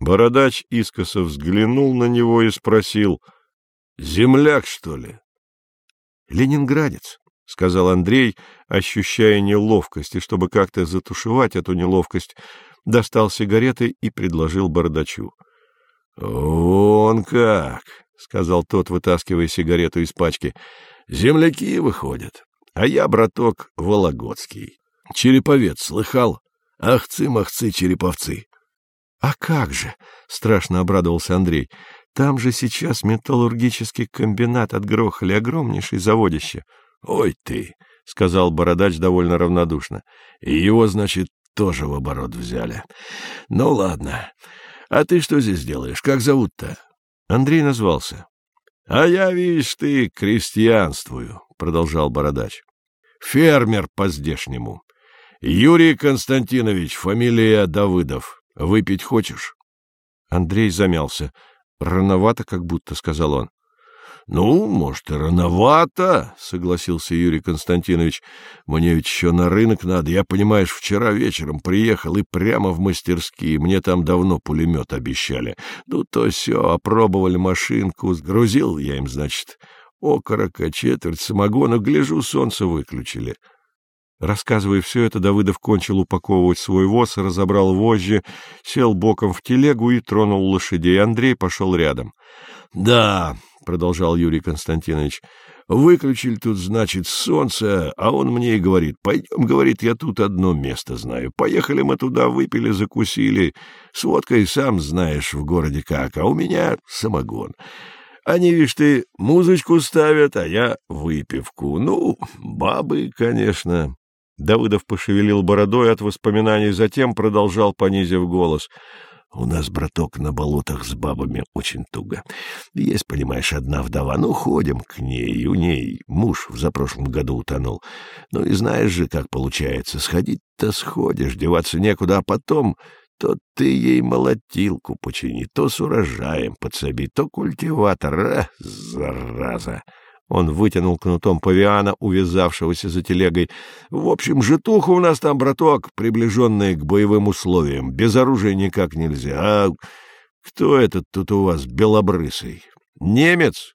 Бородач искоса взглянул на него и спросил, «Земляк, что ли?» «Ленинградец», — сказал Андрей, ощущая неловкость, и чтобы как-то затушевать эту неловкость, достал сигареты и предложил Бородачу. «Вон как!» — сказал тот, вытаскивая сигарету из пачки. «Земляки выходят, а я, браток, Вологодский. Череповец слыхал? Ахцы-махцы череповцы!» А как же, страшно обрадовался Андрей. Там же сейчас металлургический комбинат отгрохали, огромнейший заводище. Ой ты, сказал бородач довольно равнодушно. И его, значит, тоже в оборот взяли. Ну ладно. А ты что здесь делаешь? Как зовут-то? Андрей назвался. А я, видишь ты, крестьянствую, продолжал бородач. Фермер по-здешнему. Юрий Константинович, фамилия Давыдов. Выпить хочешь? Андрей замялся. Рановато, как будто, — сказал он. — Ну, может, и рановато, — согласился Юрий Константинович. — Мне ведь еще на рынок надо. Я, понимаешь, вчера вечером приехал и прямо в мастерские. Мне там давно пулемет обещали. Ну, то все, опробовали машинку. Сгрузил я им, значит, окорока, четверть самогона. Гляжу, солнце выключили. — Рассказывая все это, Давыдов кончил упаковывать свой воз, разобрал вожжи, сел боком в телегу и тронул лошадей. Андрей пошел рядом. — Да, — продолжал Юрий Константинович, — выключили тут, значит, солнце, а он мне и говорит, пойдем, говорит, я тут одно место знаю. Поехали мы туда, выпили, закусили. С водкой, сам знаешь, в городе как, а у меня самогон. Они, видишь ты, музычку ставят, а я выпивку. Ну, бабы, конечно. Давыдов пошевелил бородой от воспоминаний, затем продолжал, понизив голос. — У нас, браток, на болотах с бабами очень туго. Есть, понимаешь, одна вдова. Ну, ходим к ней, у ней муж в запрошлом году утонул. Ну и знаешь же, как получается. Сходить-то сходишь, деваться некуда, а потом то ты ей молотилку почини, то с урожаем подсоби, то культиватор. А, зараза! Он вытянул кнутом павиана, увязавшегося за телегой. В общем, житуха у нас там, браток, приближенная к боевым условиям. Без оружия никак нельзя. А кто этот тут у вас белобрысый? Немец?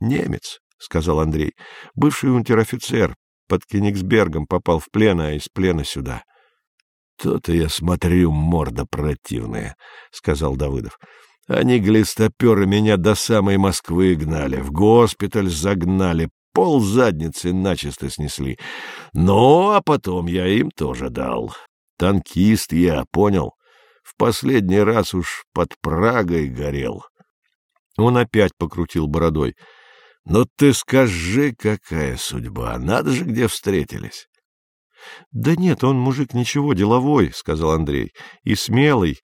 Немец, — сказал Андрей. Бывший унтер-офицер. Под Кенигсбергом попал в плен, а из плена сюда. — То-то я смотрю, морда противная, — сказал Давыдов. Они, глистоперы, меня до самой Москвы гнали, в госпиталь загнали, пол задницы начисто снесли. Ну, а потом я им тоже дал. Танкист я, понял? В последний раз уж под Прагой горел. Он опять покрутил бородой. — Ну ты скажи, какая судьба, надо же, где встретились. — Да нет, он мужик ничего, деловой, — сказал Андрей, — и смелый,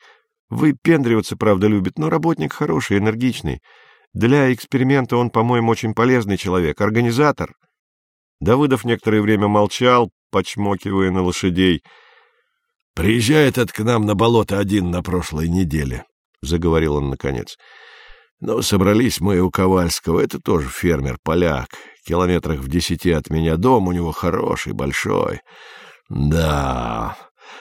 Выпендриваться, правда, любит, но работник хороший, энергичный. Для эксперимента он, по-моему, очень полезный человек, организатор. Давыдов некоторое время молчал, почмокивая на лошадей. — Приезжает этот к нам на болото один на прошлой неделе, — заговорил он наконец. — Но собрались мы у Ковальского, это тоже фермер, поляк, километрах в десяти от меня, дом у него хороший, большой. Да,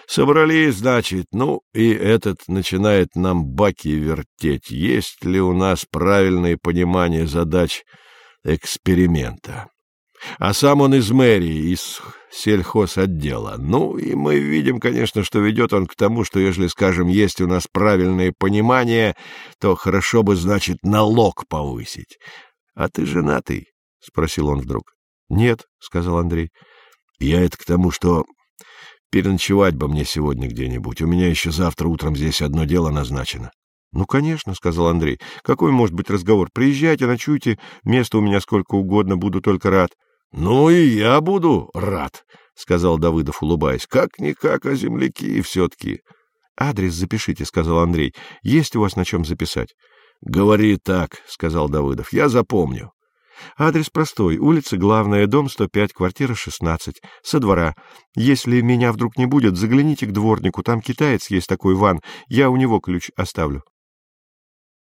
Собрались, значит, ну, и этот начинает нам баки вертеть. Есть ли у нас правильное понимание задач эксперимента? А сам он из мэрии, из сельхозотдела. Ну, и мы видим, конечно, что ведет он к тому, что, если, скажем, есть у нас правильное понимание, то хорошо бы, значит, налог повысить. А ты женатый? — спросил он вдруг. — Нет, — сказал Андрей. — Я это к тому, что Переночевать бы мне сегодня где-нибудь. У меня еще завтра утром здесь одно дело назначено. — Ну, конечно, — сказал Андрей. — Какой может быть разговор? Приезжайте, ночуйте. Место у меня сколько угодно, буду только рад. — Ну и я буду рад, — сказал Давыдов, улыбаясь. — Как-никак, а земляки все-таки. — Адрес запишите, — сказал Андрей. — Есть у вас на чем записать? — Говори так, — сказал Давыдов. — Я запомню. Адрес простой. Улица Главная, дом 105, квартира 16. Со двора. Если меня вдруг не будет, загляните к дворнику. Там китаец есть такой, Ван. Я у него ключ оставлю.